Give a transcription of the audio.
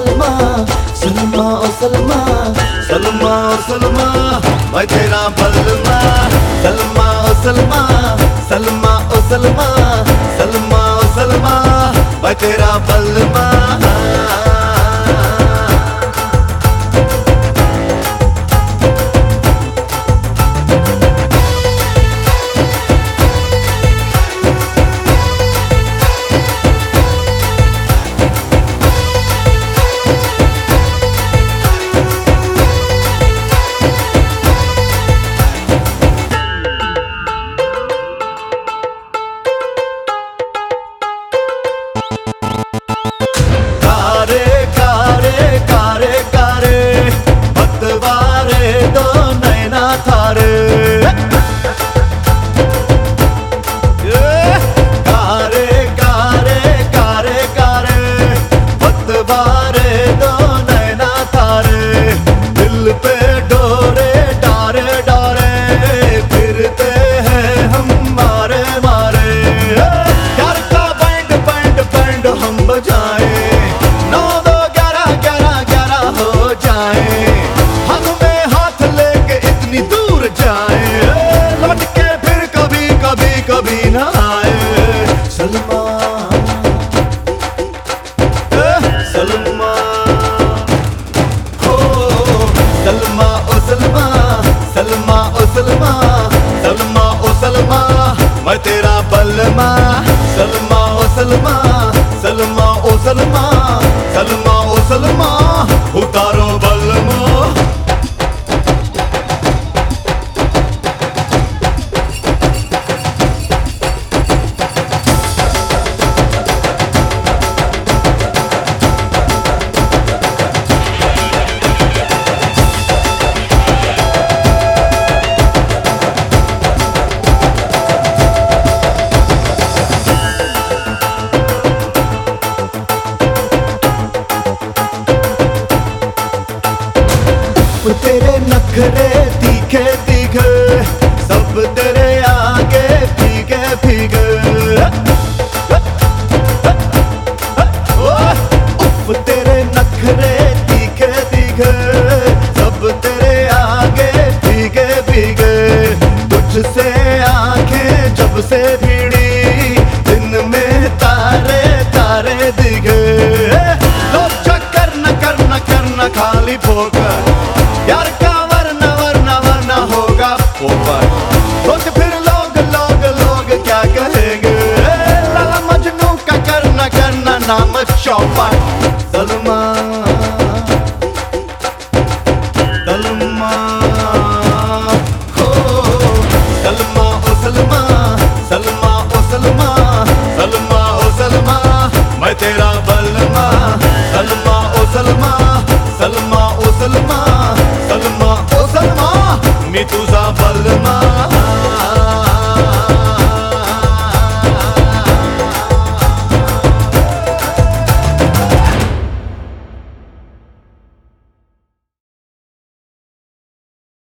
सलमा सलमा, ओ सलमा सलमा, ओ सलमा, मैं तेरा बलमा सलमा, ओ सलमा सलमा, ओ सलमा सलमा, ओ सलमा, मैं तेरा बलमा सलमा तेरे नखरे तीखे तीखे सब तेरे आगे फीके फीके उफ, तेरे नखरे तीखे तीखे सब तेरे आगे फीके फीके तुझसे आँखें जब से भिड़ी, दिन में तारे तारे दिखे लो चक्कर न करना करना खाली फोकर यार का वरना वरना वरना होगा ऊपर। फिर लोग लोग लोग क्या कहेंगे? मजनू का करना करना नाम चौपा सलमा सलमा तुझा बलमा